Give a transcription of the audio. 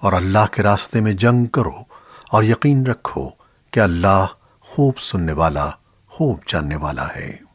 اور اللہ کے راستے میں جنگ کرو اور یقین رکھو کہ اللہ خوب سننے والا، خوب جاننے والا ہے۔